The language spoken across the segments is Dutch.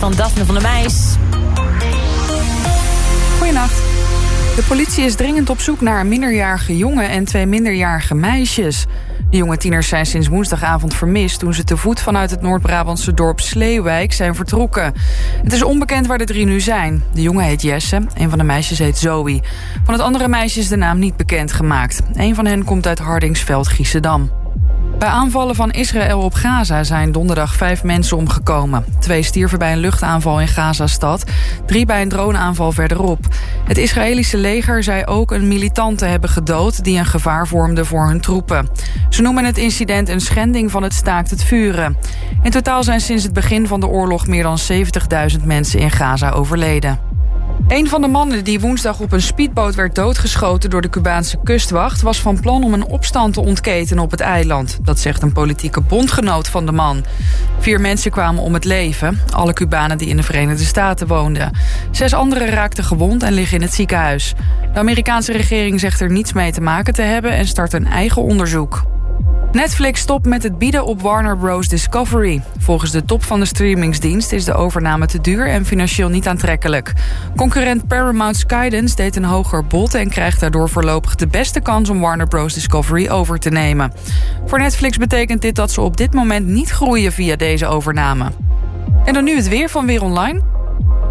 van Daphne van der Meijs. Goedenacht. De politie is dringend op zoek naar een minderjarige jongen en twee minderjarige meisjes. De jonge tieners zijn sinds woensdagavond vermist... toen ze te voet vanuit het Noord-Brabantse dorp Sleewijk zijn vertrokken. Het is onbekend waar de drie nu zijn. De jongen heet Jesse, een van de meisjes heet Zoe. Van het andere meisje is de naam niet bekend gemaakt. Een van hen komt uit Hardingsveld, Giessendam. Bij aanvallen van Israël op Gaza zijn donderdag vijf mensen omgekomen. Twee stierven bij een luchtaanval in Gaza-stad, drie bij een droneaanval verderop. Het Israëlische leger zei ook een militant te hebben gedood... die een gevaar vormde voor hun troepen. Ze noemen het incident een schending van het staakt het vuren. In totaal zijn sinds het begin van de oorlog meer dan 70.000 mensen in Gaza overleden. Een van de mannen die woensdag op een speedboot werd doodgeschoten door de Cubaanse kustwacht... was van plan om een opstand te ontketenen op het eiland. Dat zegt een politieke bondgenoot van de man. Vier mensen kwamen om het leven, alle Cubanen die in de Verenigde Staten woonden. Zes anderen raakten gewond en liggen in het ziekenhuis. De Amerikaanse regering zegt er niets mee te maken te hebben... en start een eigen onderzoek. Netflix stopt met het bieden op Warner Bros. Discovery. Volgens de top van de streamingsdienst is de overname te duur en financieel niet aantrekkelijk. Concurrent Paramount Skydance deed een hoger bod en krijgt daardoor voorlopig de beste kans om Warner Bros. Discovery over te nemen. Voor Netflix betekent dit dat ze op dit moment niet groeien via deze overname. En dan nu het weer van Weer Online.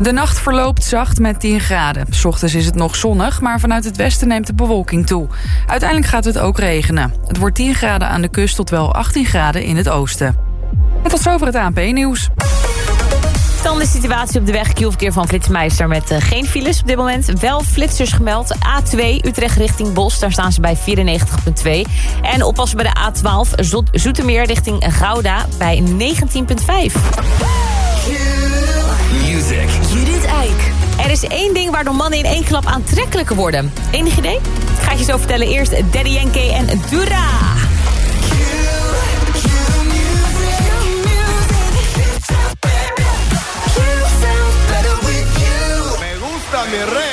De nacht verloopt zacht met 10 graden. S ochtends is het nog zonnig, maar vanuit het westen neemt de bewolking toe. Uiteindelijk gaat het ook regenen. Het wordt 10 graden aan de kust tot wel 18 graden in het oosten. En tot zover het ANP-nieuws. Dan de situatie op de weg Q-verkeer van Flitsmeister... met uh, geen files op dit moment. Wel flitsers gemeld. A2 Utrecht richting Bos, daar staan ze bij 94,2. En oppassen bij de A12 Zo Zoetermeer richting Gouda bij 19,5. Music. Judith Eik. Er is één ding waardoor mannen in één klap aantrekkelijker worden. Enig idee? Ik ga het je zo vertellen. Eerst Daddy Yankee en Dura. Me gusta mi.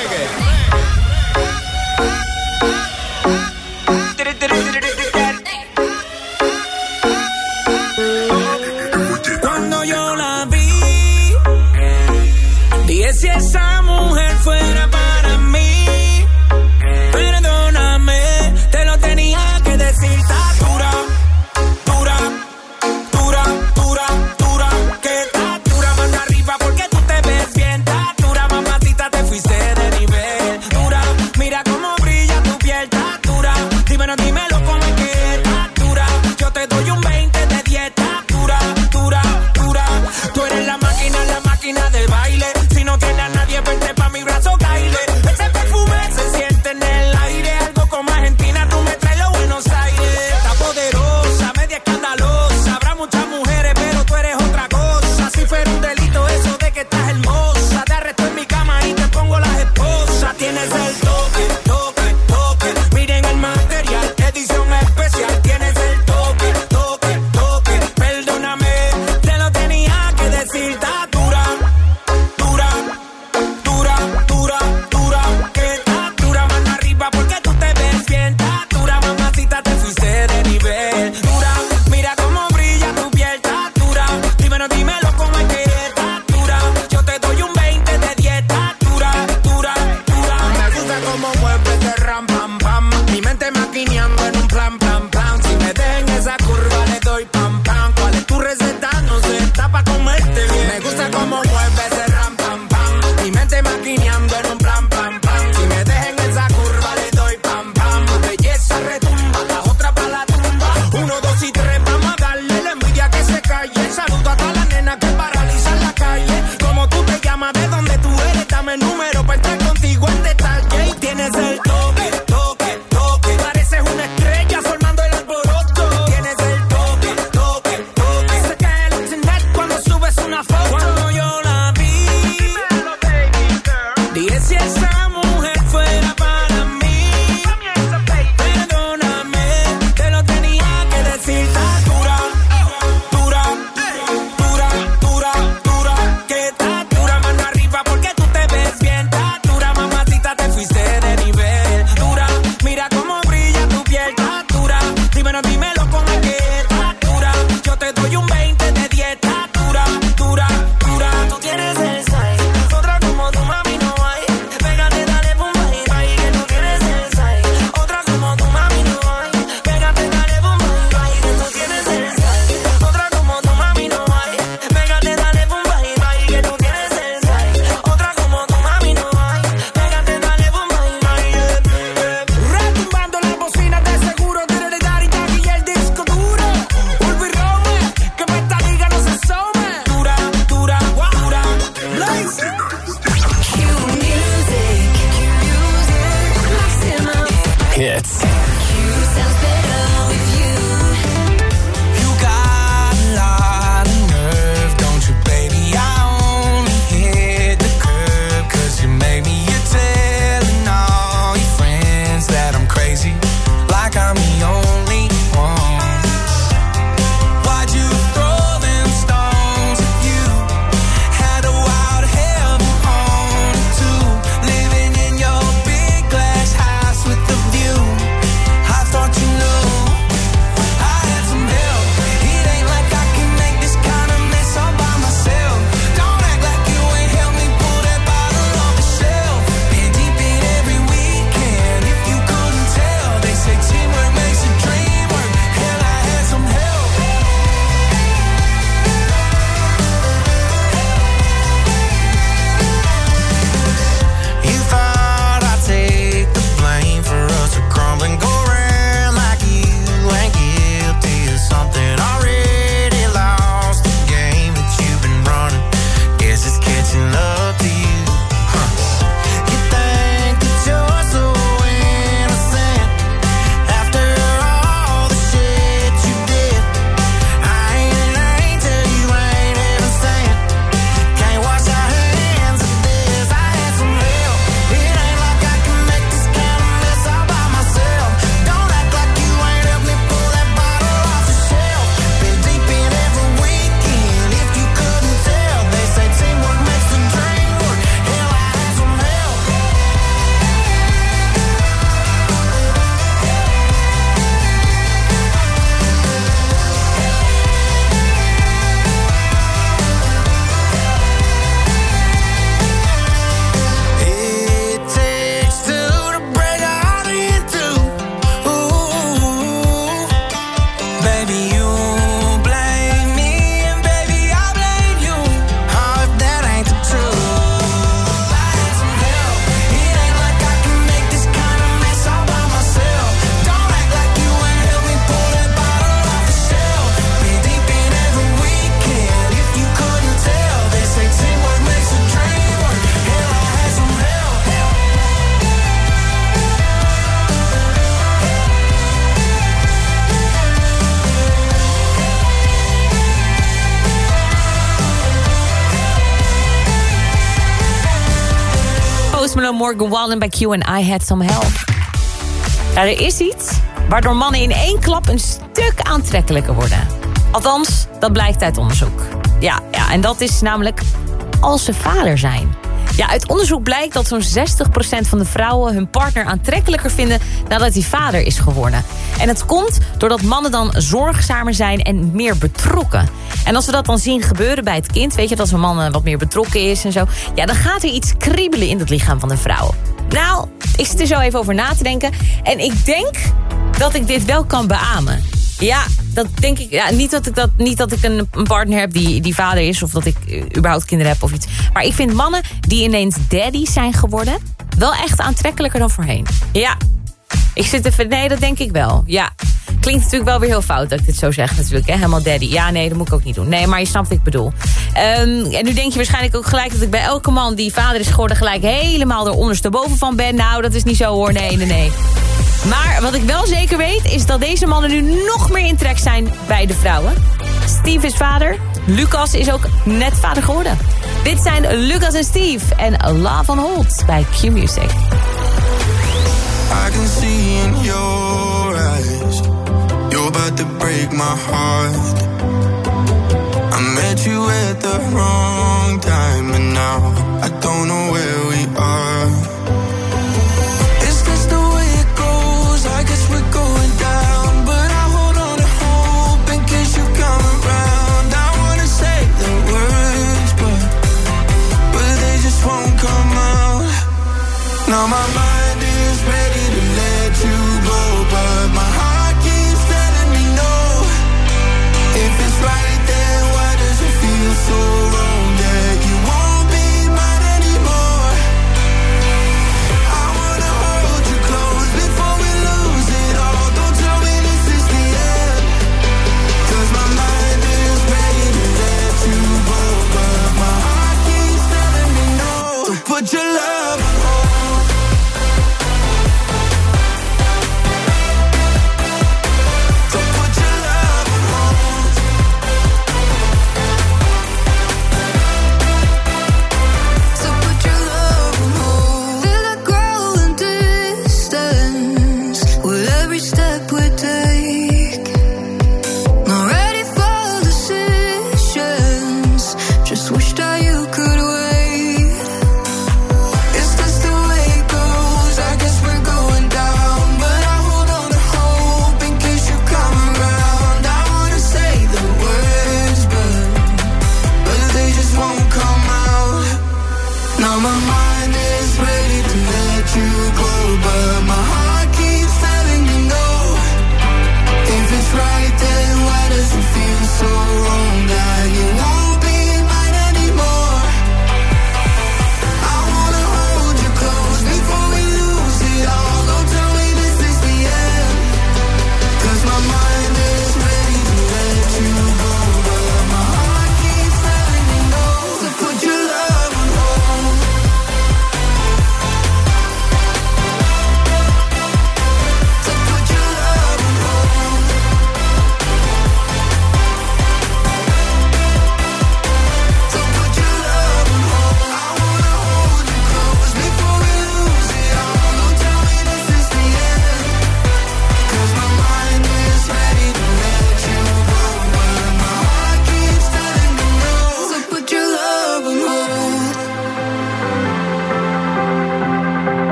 Mi mente maquineando en un plan. Morgan Wallen bij Q en I Had Some Help. Er is iets waardoor mannen in één klap een stuk aantrekkelijker worden. Althans, dat blijkt uit onderzoek. Ja, ja en dat is namelijk als ze vader zijn. Ja, uit onderzoek blijkt dat zo'n 60% van de vrouwen hun partner aantrekkelijker vinden nadat hij vader is geworden. En het komt doordat mannen dan zorgzamer zijn en meer betrokken. En als we dat dan zien gebeuren bij het kind, weet je, dat zo'n man eh, wat meer betrokken is en zo. Ja, dan gaat er iets kriebelen in het lichaam van de vrouw. Nou, ik zit er zo even over na te denken. En ik denk dat ik dit wel kan beamen. Ja, dat denk ik. Ja, niet dat ik, dat, niet dat ik een, partner heb die, die vader is... of dat ik uh, überhaupt kinderen heb of iets. Maar ik vind mannen die ineens daddy zijn geworden... wel echt aantrekkelijker dan voorheen. Ja, ik zit even... Nee, dat denk ik wel. Ja. Klinkt natuurlijk wel weer heel fout dat ik dit zo zeg natuurlijk. Hè? Helemaal daddy. Ja, nee, dat moet ik ook niet doen. Nee, maar je snapt wat ik bedoel. Um, en nu denk je waarschijnlijk ook gelijk dat ik bij elke man die vader is geworden... gelijk helemaal er ondersteboven van ben. Nou, dat is niet zo hoor. Nee, nee, nee. Maar wat ik wel zeker weet is dat deze mannen nu nog meer in trek zijn bij de vrouwen. Steve is vader. Lucas is ook net vader geworden. Dit zijn Lucas en Steve en Love on Hold bij Q Music. I can see in your eyes You're about to break my heart I met you at the wrong time And now I don't know Now my mind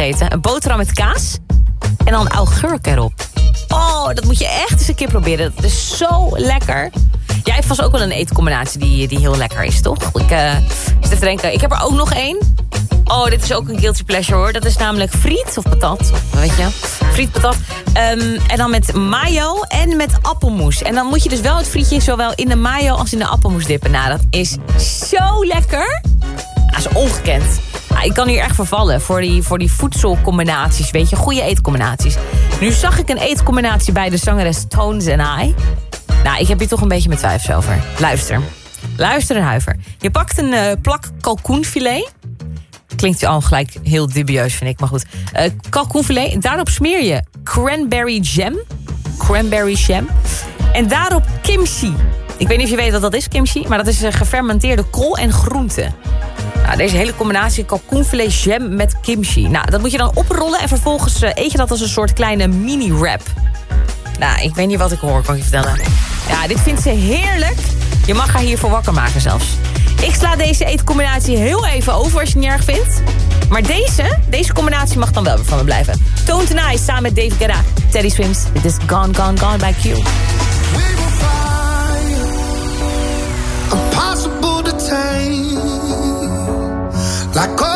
Een boterham met kaas en dan augurk erop. Oh, dat moet je echt eens een keer proberen. Dat is zo lekker. Jij hebt vast ook wel een eetcombinatie die, die heel lekker is, toch? Ik uh, zit te denken. Ik heb er ook nog één. Oh, dit is ook een guilty pleasure hoor. Dat is namelijk friet of patat. Weet je? Friet, patat. Um, en dan met mayo en met appelmoes. En dan moet je dus wel het frietje zowel in de mayo als in de appelmoes dippen. Nou, dat is zo lekker. Dat is ongekend. Nou, ik kan hier echt vervallen voor die, voor die voedselcombinaties. Weet je, goede eetcombinaties. Nu zag ik een eetcombinatie bij de zangeres Tones and I. Nou, ik heb hier toch een beetje mijn twijfels over. Luister. Luister en huiver. Je pakt een uh, plak kalkoenfilet. Klinkt al gelijk heel dubieus, vind ik. Maar goed. Uh, kalkoenfilet. Daarop smeer je cranberry jam. Cranberry jam. En daarop kimchi. Ik weet niet of je weet wat dat is, kimchi. Maar dat is een gefermenteerde kool en groente. Nou, deze hele combinatie kalkoenfilet jam met kimchi. Nou, dat moet je dan oprollen en vervolgens uh, eet je dat als een soort kleine mini-wrap. Nou, ik weet niet wat ik hoor, kan je vertellen. Ja, dit vindt ze heerlijk. Je mag haar hiervoor wakker maken zelfs. Ik sla deze eetcombinatie heel even over als je het niet erg vindt. Maar deze, deze combinatie mag dan wel weer van me blijven. Tone Tonight samen met Dave Guetta, Teddy Swims. Dit is Gone, Gone, Gone by Q. Tá Sacou?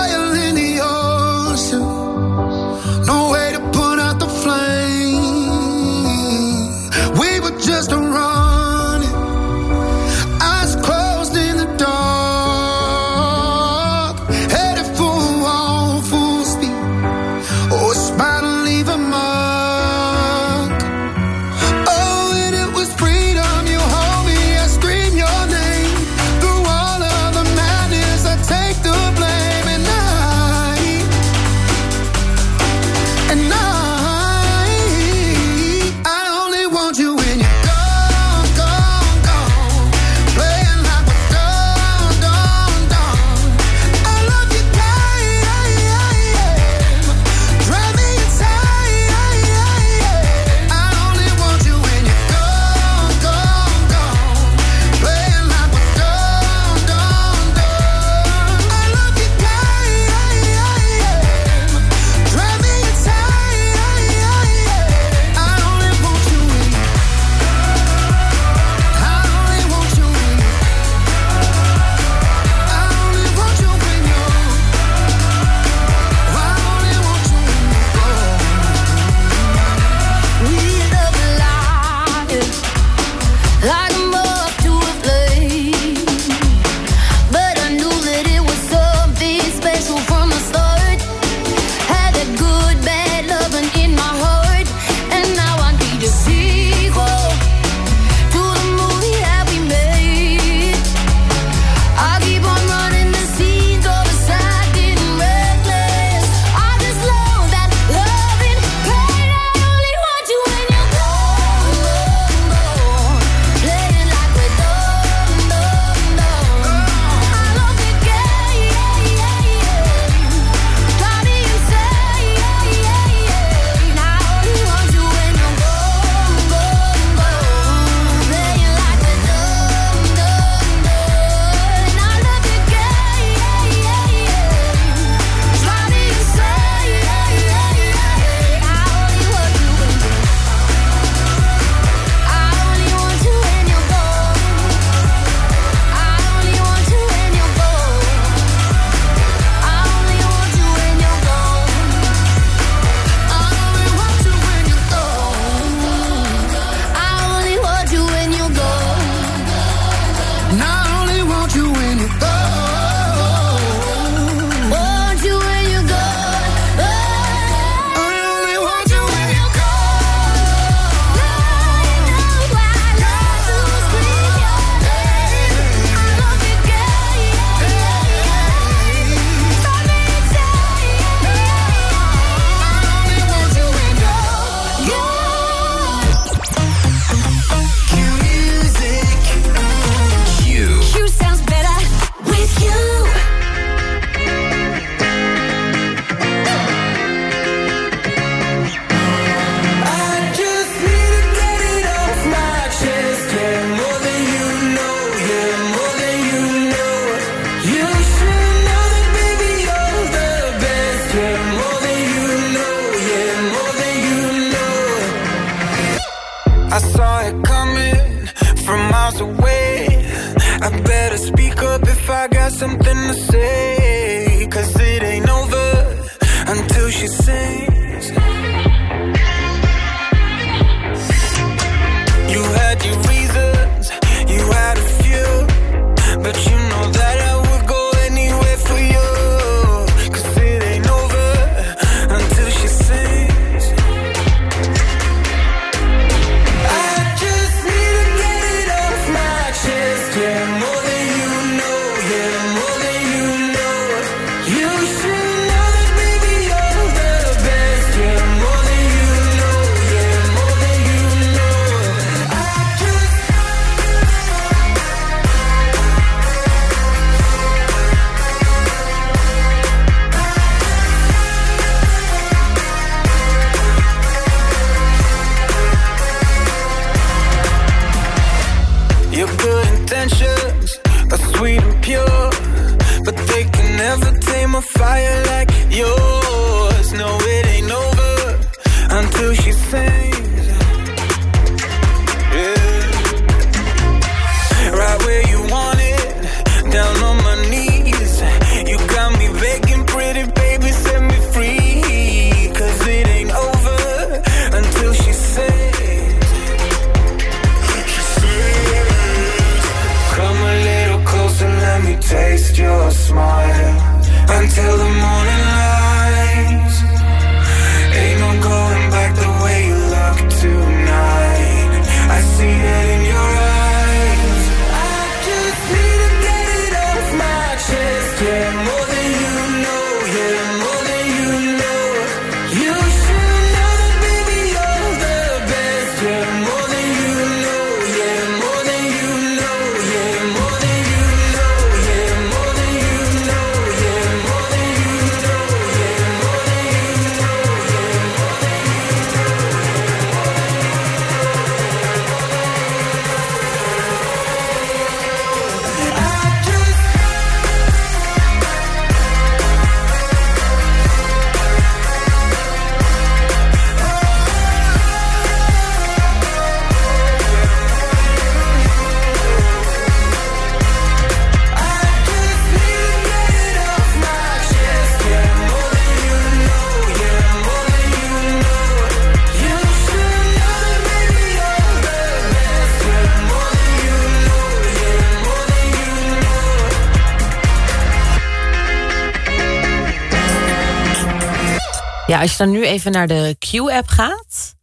Als je dan nu even naar de Q-app gaat.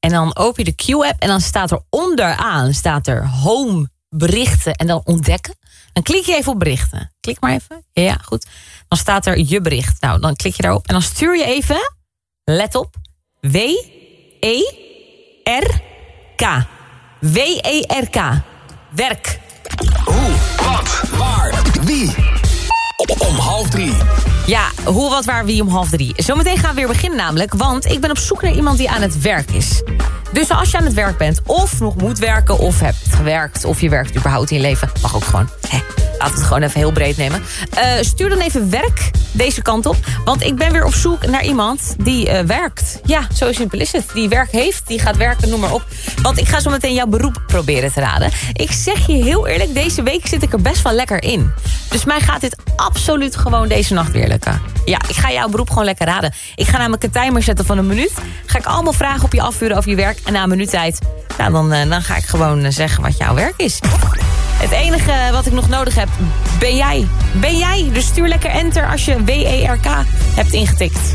En dan open je de Q-app en dan staat er onderaan staat er home, berichten en dan ontdekken. Dan klik je even op berichten. Klik maar even. Ja, goed. Dan staat er je bericht. Nou, dan klik je daarop en dan stuur je even, let op, W-E-R-K. W-E-R-K. Werk. Hoe, wat, waar, wie? Om. Ja, hoe, wat, waar, wie om half drie. Zometeen gaan we weer beginnen namelijk, want ik ben op zoek naar iemand die aan het werk is. Dus als je aan het werk bent, of nog moet werken, of hebt gewerkt... of je werkt überhaupt in je leven, mag ook gewoon. Laten we het gewoon even heel breed nemen. Eh, stuur dan even werk deze kant op, want ik ben weer op zoek naar iemand die eh, werkt. Ja, zo simpel is het. Die werk heeft, die gaat werken, noem maar op. Want ik ga zo meteen jouw beroep proberen te raden. Ik zeg je heel eerlijk, deze week zit ik er best wel lekker in. Dus mij gaat dit absoluut gewoon deze nacht weer lukken. Ja, ik ga jouw beroep gewoon lekker raden. Ik ga namelijk een timer zetten van een minuut. Ga ik allemaal vragen op je afvuren over je werk. En na een minuut tijd, nou, dan, eh, dan ga ik gewoon zeggen wat jouw werk is. Het enige wat ik nog nodig heb, ben jij. Ben jij. Dus stuur lekker enter als je W-E-R-K hebt ingetikt.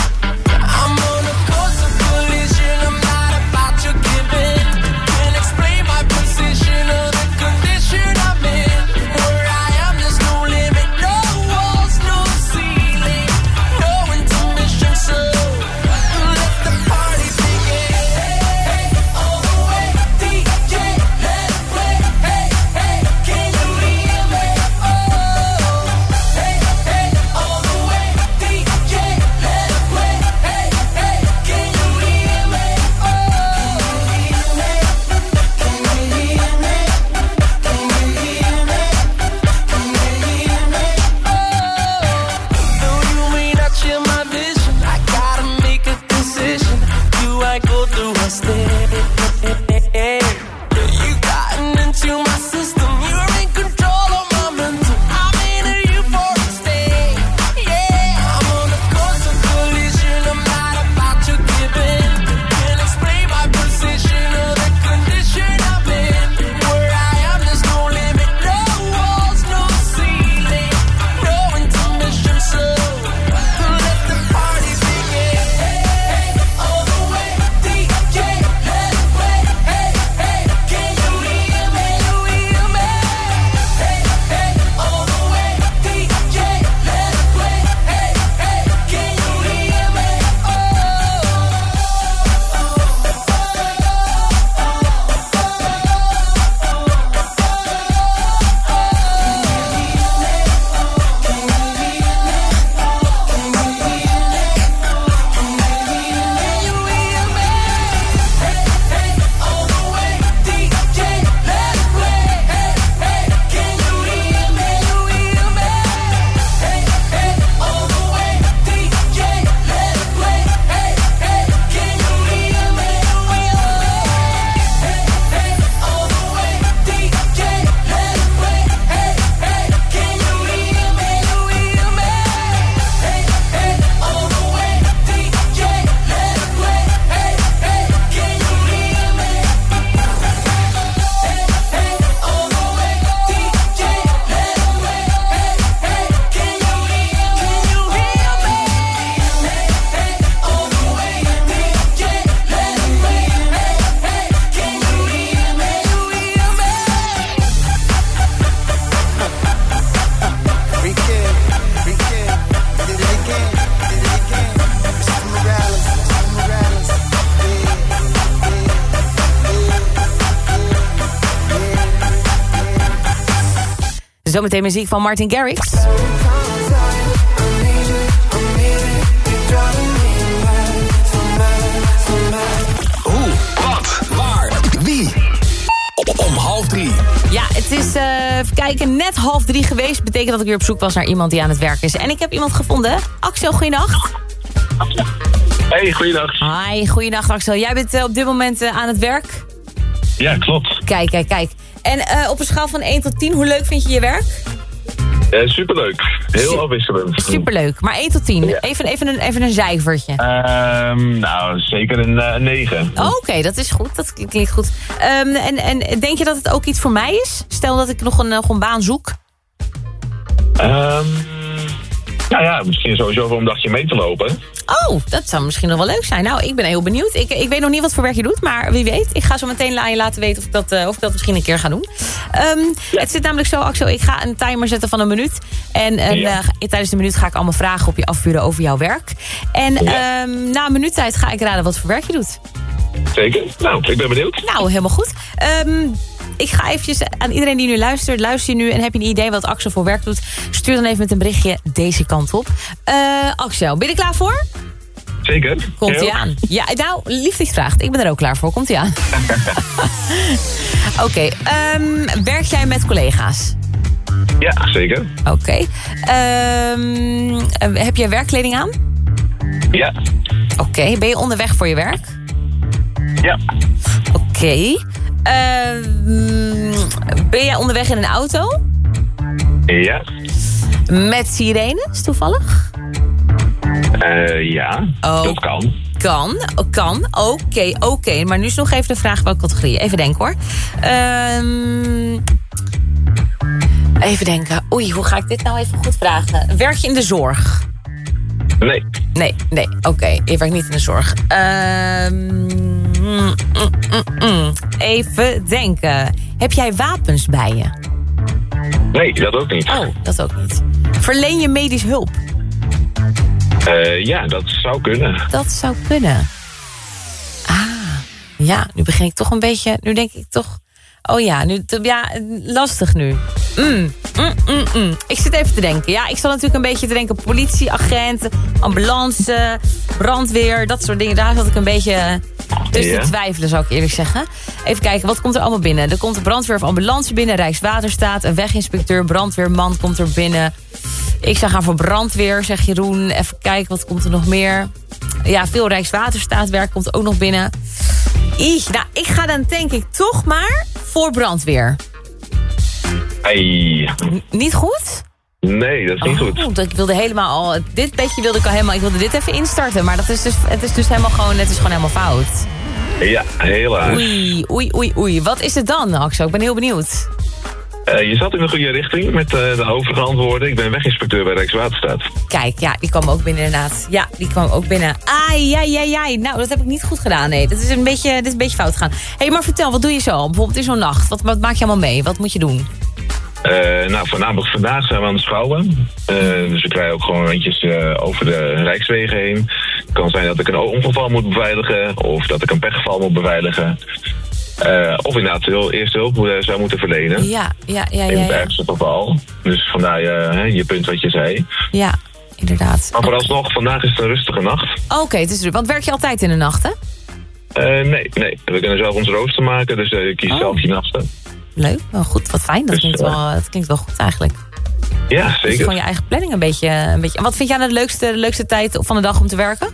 Muziek van Martin Garrix. Hoe, wat, waar, wie? Om half drie. Ja, het is, eh, even kijken, net half drie geweest. Betekent dat ik weer op zoek was naar iemand die aan het werk is. En ik heb iemand gevonden. Axel, goeiedag. Hey, goeiedag. Hi, goeiedag Axel. Jij bent eh, op dit moment eh, aan het werk. Ja, klopt. Kijk, kijk, kijk. En eh, op een schaal van 1 tot 10, hoe leuk vind je je werk? Eh, superleuk. Heel Su- afwisselend. Superleuk. Maar 1 tot 10, Ja. even, even, een, even een cijfertje. Ehm, nou, zeker een eh, 9. Oh, Oké, dat is goed. Dat klinkt goed. Ehm, en, en denk je dat het ook iets voor mij is? Stel dat ik nog een, nog een baan zoek. Ehm, nou ja, misschien sowieso voor een dagje mee te lopen. Oh, dat zou misschien nog wel leuk zijn. Nou, ik ben heel benieuwd. Ik, ik weet nog niet wat voor werk je doet, maar wie weet. Ik ga zo meteen aan je laten weten of ik dat, eh, of ik dat misschien een keer ga doen. Ehm, Het zit namelijk zo, Axel, ik ga een timer zetten van een minuut. En, en Ja. eh, tijdens de minuut ga ik allemaal vragen op je afvuren over jouw werk. En Ja. ehm, na een minuut tijd ga ik raden wat voor werk je doet. Zeker. Nou, ik ben benieuwd. Nou, helemaal goed. Ehm, ik ga eventjes aan iedereen die nu luistert, luister je nu en heb je een idee wat Axel voor werk doet, stuur dan even met een berichtje deze kant op. Eh, Axel, ben je er klaar voor? Zeker. Komt ook? aan. Ja, nou, liefde vraagt. Ik ben er ook klaar voor. Komt ie aan. Oké, ehm, werk jij met collega's? Ja, zeker. Oké. Ehm, eh, heb jij werkkleding aan? Ja. Oké. Ben je onderweg voor je werk? Ja. Oké. Ehm, ben jij onderweg in een auto? Ja. Met sirenes toevallig? Eh, ja. Oh. Dat kan. kan. Kan. Oké, oké. Maar nu is nog even de vraag welke categorie. Even denken hoor. Ehm, even denken. Oei, hoe ga ik dit nou even goed vragen? Werk je in de zorg? Nee. Nee, nee. Oké, je werkt niet in de zorg. Ehm, mm, mm, mm, mm. Even denken. Heb jij wapens bij je? Nee, dat ook niet. Oh, dat ook niet. Verleen je medisch hulp? Eh, ja, dat zou kunnen. Dat zou kunnen. Ah, ja, nu begin ik toch een beetje... Nu denk ik toch... Oh ja, nu, ja lastig nu. Mm, mm, mm, mm. Ik zit even te denken. Ja, ik zal natuurlijk een beetje te denken... politieagent, ambulance, brandweer, dat soort dingen. Daar zat ik een beetje tussen te twijfelen, zou ik eerlijk zeggen. Even kijken, wat komt er allemaal binnen? Er komt een brandweer of ambulance binnen, Rijkswaterstaat... een weginspecteur, brandweerman komt er binnen. Ik zou gaan voor brandweer, zegt Jeroen. Even kijken, wat komt er nog meer? Ja, veel Rijkswaterstaatwerk komt ook nog binnen. Ih, nou, ik ga dan denk ik toch maar voor brandweer. Hey. Niet goed? Nee, dat is niet goed. Oh, ik wilde helemaal al... Dit beetje wilde ik al helemaal... Ik wilde dit even instarten. Maar dat is dus, het is dus helemaal gewoon... Het is gewoon helemaal fout. Ja, helaas. Oei, oei, oei, oei. Wat is het dan, Axel? Ik ben heel benieuwd. Eh, je zat in de goede richting met eh, de overige antwoorden. Ik ben weginspecteur bij Rijkswaterstaat. Kijk, ja, die kwam ook binnen inderdaad. Ja, die kwam ook binnen. Ai, ai, ai, ai. Nou, dat heb ik niet goed gedaan. Nee, dat is een beetje, dit is een beetje fout gegaan. Hé, hey, maar vertel, wat doe je zo? Bijvoorbeeld in zo'n nacht. Wat, wat maak je allemaal mee? Wat moet je doen? Eh, nou, voornamelijk vandaag zijn we aan het schouwen. Dus we krijgen ook gewoon rondjes over de Rijkswegen heen. Het kan zijn dat ik een ongeval moet beveiligen of dat ik een pechgeval moet beveiligen. Eh, of inderdaad heel eerste hulp moet- zou moeten verlenen. Ja, ja, ja, In ja. het Ja, ergste geval. Dus vandaar eh, je punt wat je zei. ja inderdaad. Maar vooralsnog, vandaag is het een rustige nacht. Oké, het is druk. Want werk je altijd in de nacht, hè? Eh, nee, nee. We kunnen zelf ons rooster maken, dus eh, ik kies Oh. zelf die nachten. Leuk, wel goed, wat fijn. Dat, Dus, klinkt, eh, wel, dat klinkt wel goed eigenlijk. Ja, Dus zeker. gewoon je eigen planning een beetje, een beetje. En wat vind jij nou de leukste, de leukste tijd van de dag om te werken?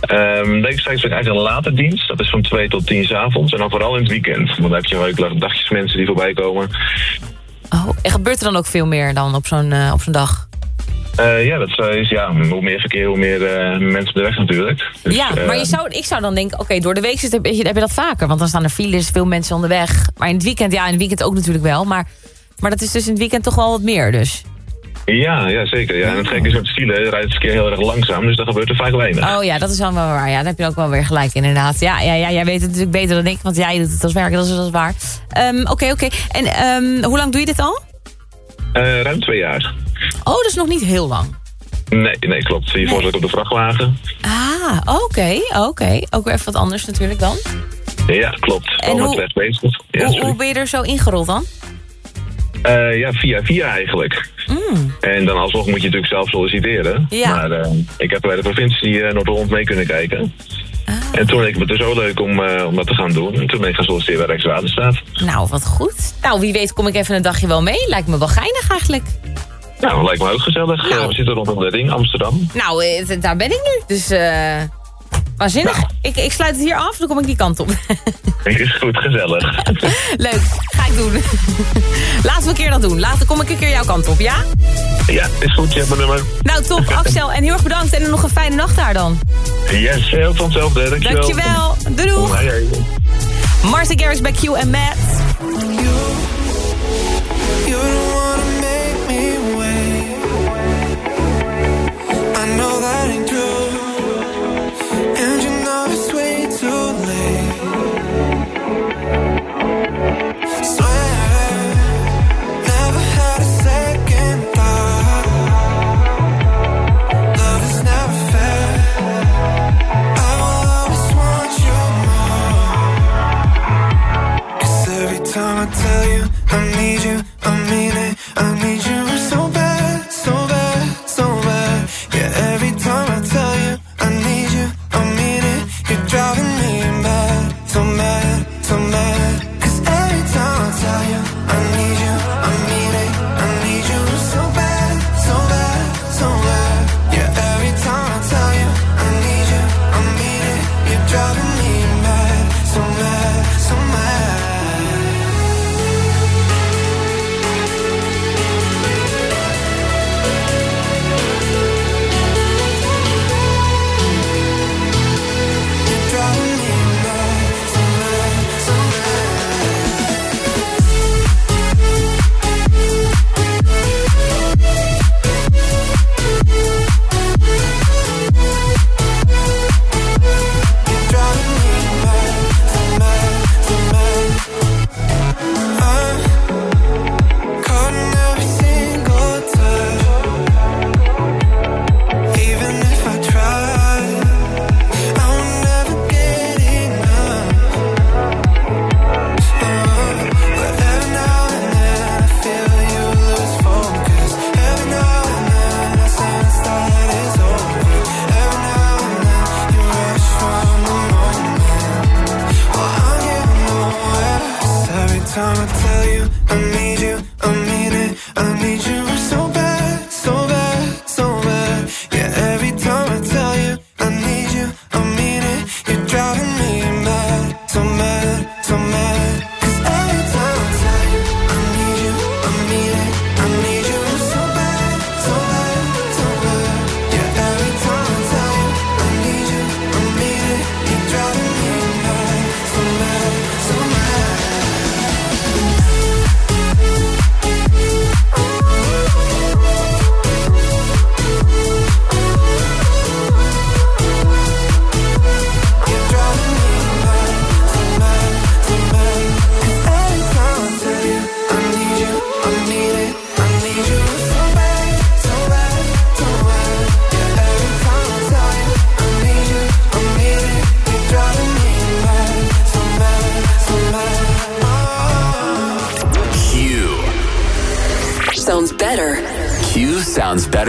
Ehm denk straks ook eigenlijk een late dienst. Dat is van 2 tot 10 s avonds. En dan vooral in het weekend. Want dan heb je wel dagjes mensen die voorbij komen. Oh, en gebeurt er dan ook veel meer dan op zo'n eh, op zo'n dag? Eh, ja, dat is ja, hoe meer verkeer, hoe meer eh, mensen op de weg natuurlijk. Dus, ja, maar je zou, ik zou dan denken, oké, door de week zit, heb, je, heb je dat vaker. Want dan staan er files, veel mensen onderweg. Maar in het weekend, ja, in het weekend ook natuurlijk wel. Maar, maar dat is dus in het weekend toch wel wat meer dus. Ja, ja, zeker. Ja. En het gekke is met file rijdt het verkeer heel erg langzaam. Dus dan gebeurt er vaak weinig. Oh ja, dat is wel waar. Ja, daar heb je ook wel weer gelijk inderdaad. Ja, ja, ja jij weet het natuurlijk beter dan ik, want jij doet het als werk, dat is, dat is waar. Ehm, Oké, oké. En ehm, hoe lang doe je dit al? Eh, ruim twee jaar. Oh, dat is nog niet heel lang. Nee, nee, klopt. Hiervoor Nee. ik op de vrachtwagen. Ah, oké, oké. Ook weer even wat anders natuurlijk dan. Ja, klopt. En Al hoe- bezig. Ja, hoe, hoe ben je er zo ingerold dan? Eh, ja, via via eigenlijk. En dan alsnog moet je natuurlijk zelf solliciteren. Mm. Ja. Maar eh, ik heb bij de provincie eh, Noord-Holland mee kunnen kijken. Ah. En toen leek het me zo leuk om, om dat te gaan doen. En toen ben ik gaan solliciteren bij Rijkswaterstaat. Nou, wat goed. Nou, wie weet kom ik even een dagje wel mee. Lijkt me wel geinig eigenlijk. Nou, lijkt me ook gezellig. Nou. We zitten rondom de ring, Amsterdam. Nou, daar ben ik nu. Dus, eh waanzinnig. Nou. Ik, ik sluit het hier af, dan kom ik die kant op. Is goed, gezellig. Leuk, ga ik doen. Laten we een keer dat doen. Later kom ik een keer jouw kant op, ja? ja, is goed. Je hebt mijn nummer. Nou, top, Axel. En heel erg bedankt. En nog een fijne nacht daar dan. Yes, heel van hetzelfde. Dankjewel. Dankjewel. Doei doei. Marcia Garrix bij Q en Matt.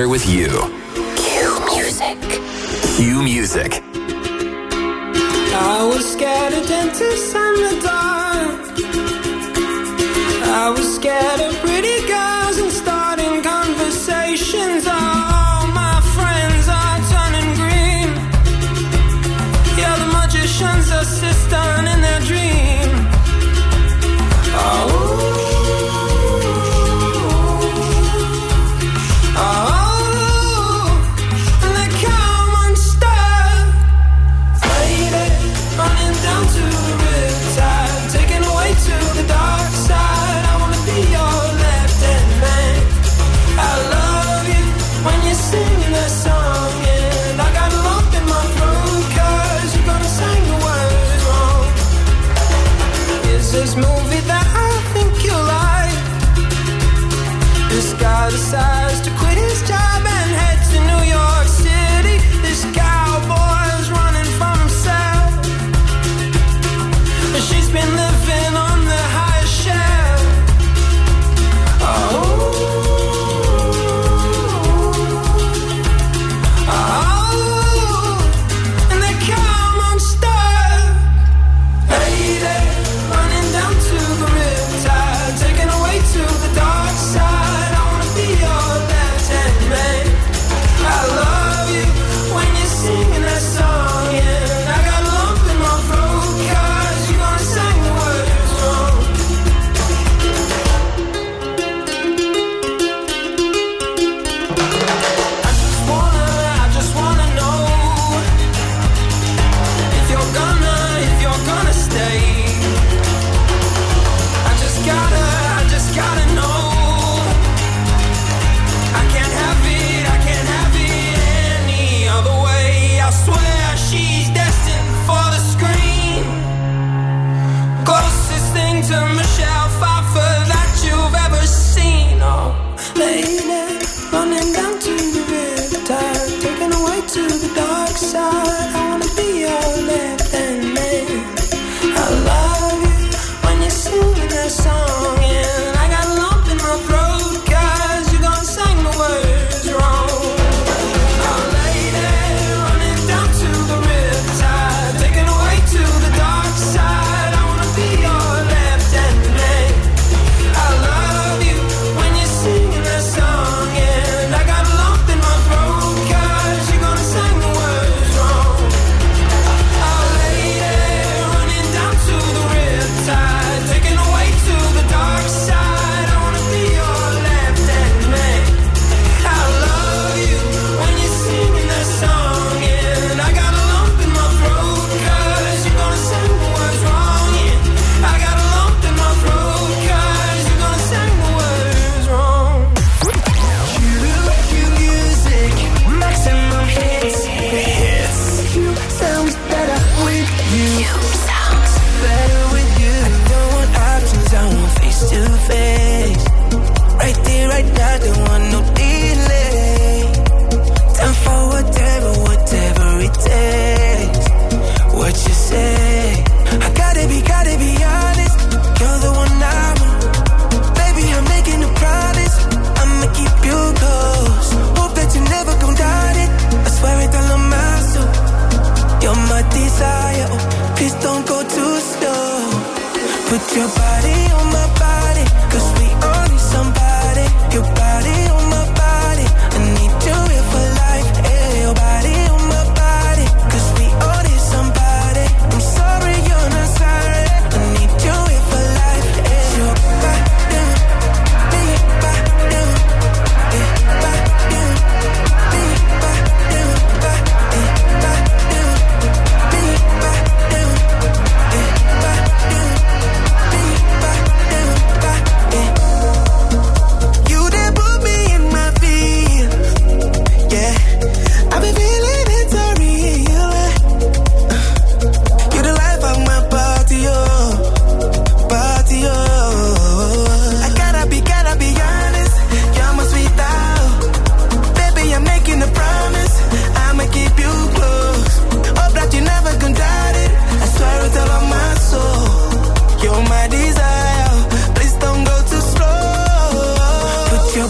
With you.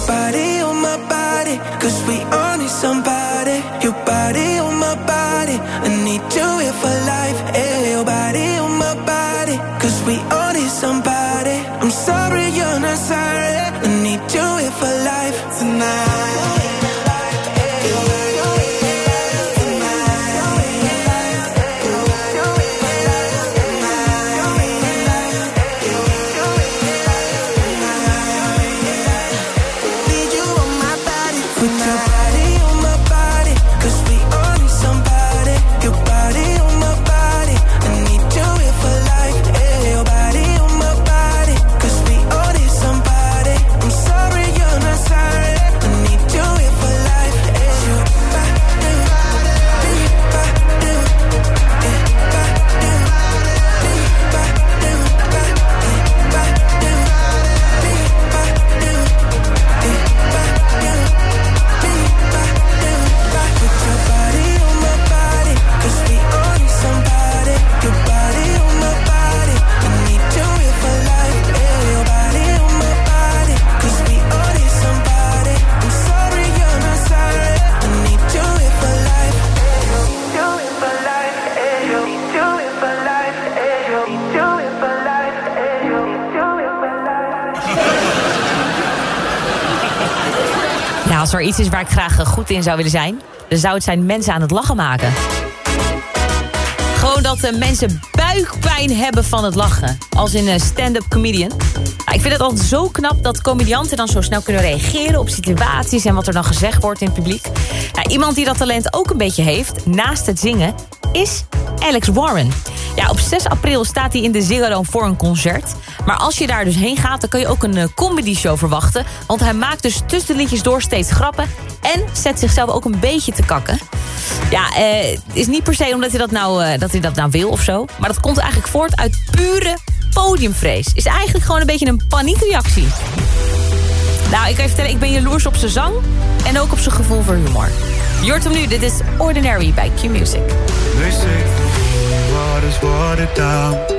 body, on my body, cause we all need somebody. Your body, on my body, I need you here for life. Iets is waar ik graag eh, goed in zou willen zijn... dan zou het zijn mensen aan het lachen maken. Gewoon dat eh, mensen buikpijn hebben van het lachen. Als in een stand-up comedian. Nou, ik vind het altijd zo knap dat comedianten dan zo snel kunnen reageren... op situaties en wat er dan gezegd wordt in het publiek. Nou, iemand die dat talent ook een beetje heeft, naast het zingen... is Alex Warren. Ja, op 6 april staat hij in de Ziggo Dome voor een concert. Maar als je daar dus heen gaat, dan kun je ook een eh, comedy show verwachten. Want hij maakt dus tussen de liedjes door steeds grappen... en zet zichzelf ook een beetje te kakken. Ja, eh, het is niet per se omdat hij dat, nou, eh, dat hij dat nou wil of zo. Maar dat komt eigenlijk voort uit pure podiumvrees. Is eigenlijk gewoon een beetje een paniekreactie. Nou, ik kan je vertellen, ik ben jaloers op zijn zang... en ook op zijn gevoel voor humor. Je hoort nu, dit is Ordinary bij Q-Music. Say water's watered down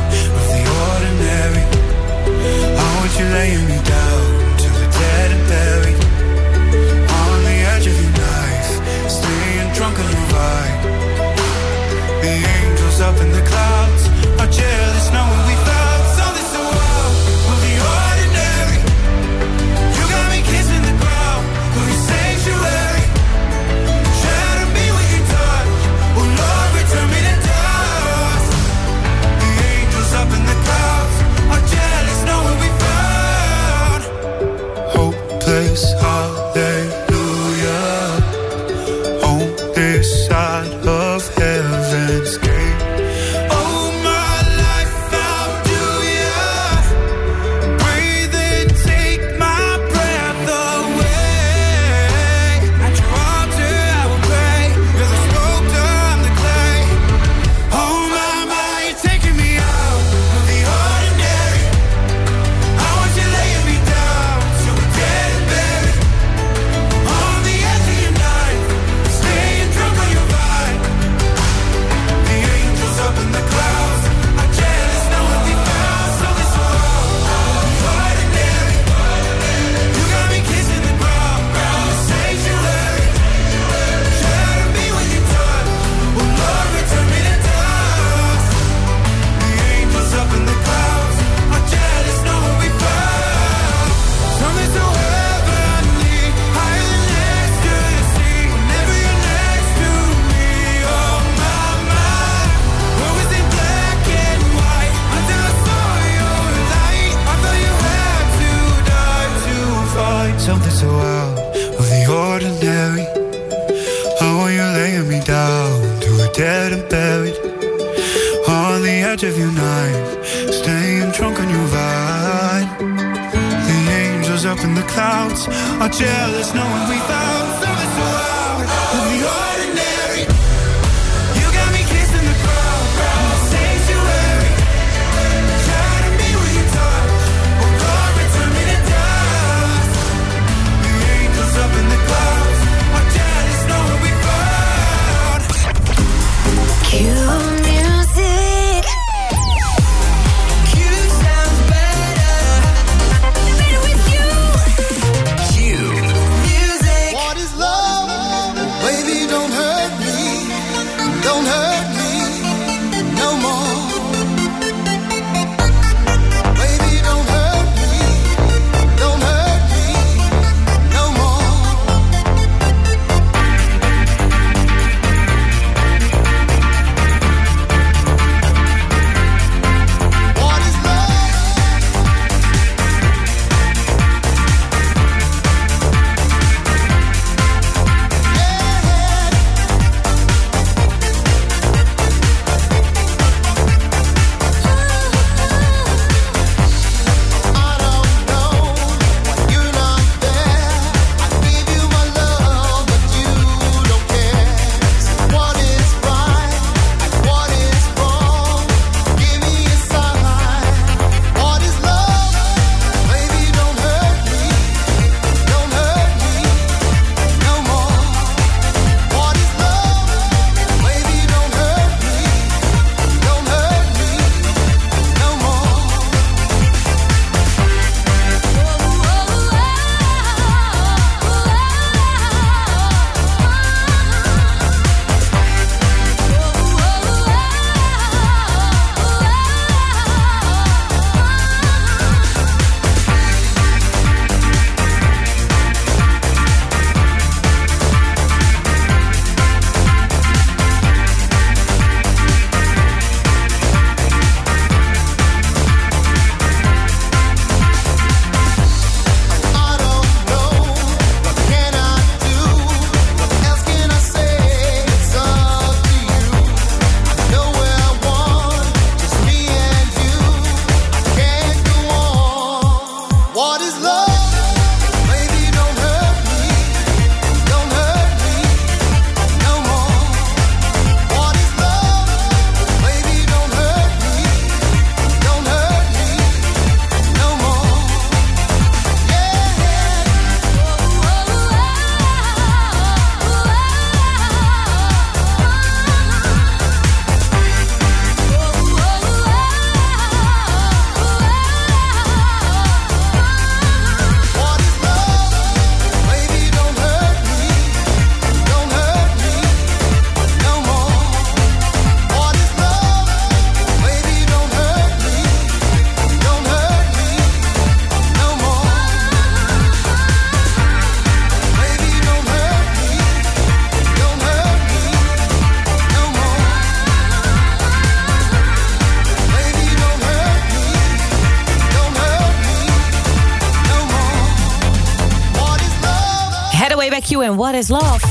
What is Love.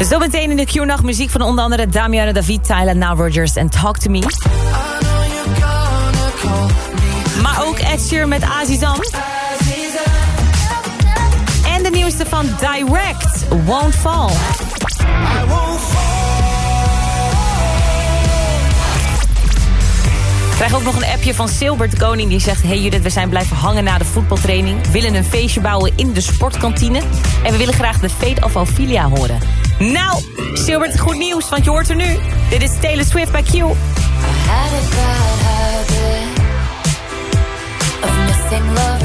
Zometeen in de Q-nacht muziek van onder andere Damiana David, Tyler, Now Rogers en Talk To Me. Maar ook Ed Sheeran met Azizam. En de nieuwste van Direct, Won't Fall. krijg ook nog een appje van Silbert Koning. Die zegt, hey Judith, we zijn blijven hangen na de voetbaltraining. Willen een feestje bouwen in de sportkantine. En we willen graag de Fate of Ophelia horen. Nou, Silbert, goed nieuws, want je hoort er nu. Dit is Taylor Swift bij Q. I had a bad habit of missing love.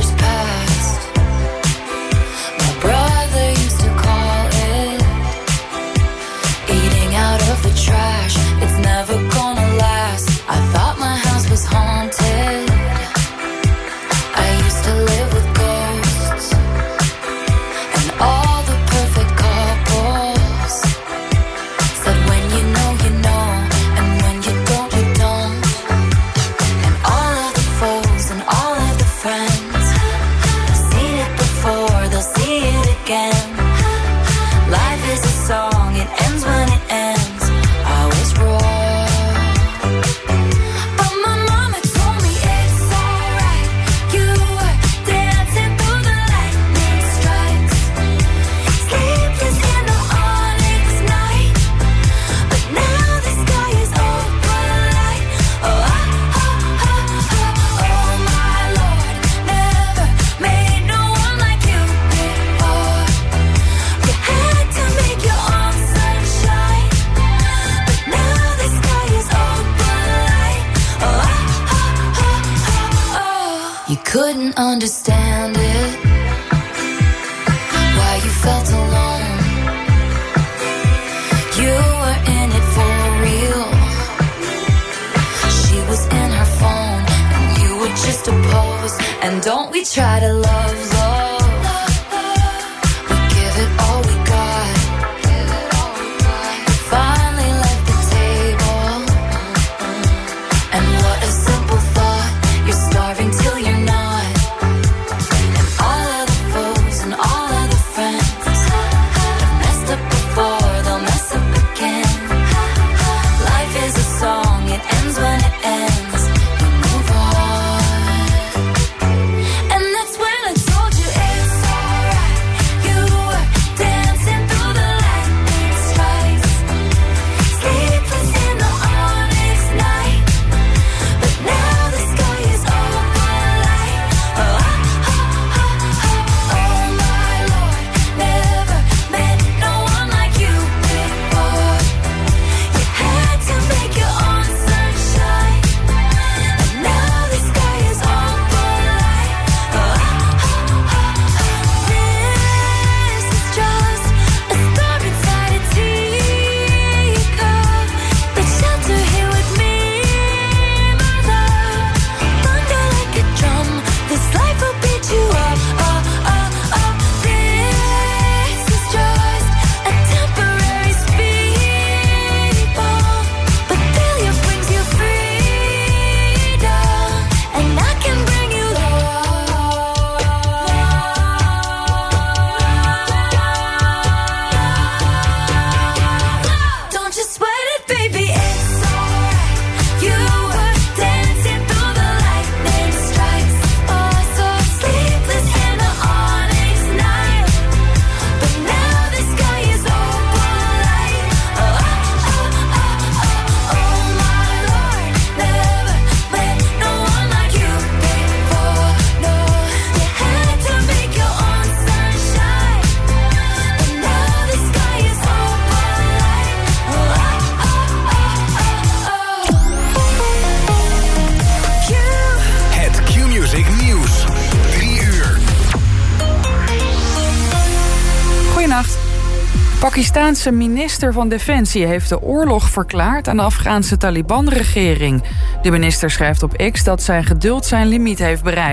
Afghaanse minister van Defensie heeft de oorlog verklaard aan de Afghaanse Taliban-regering. De minister schrijft op X dat zijn geduld zijn limiet heeft bereikt.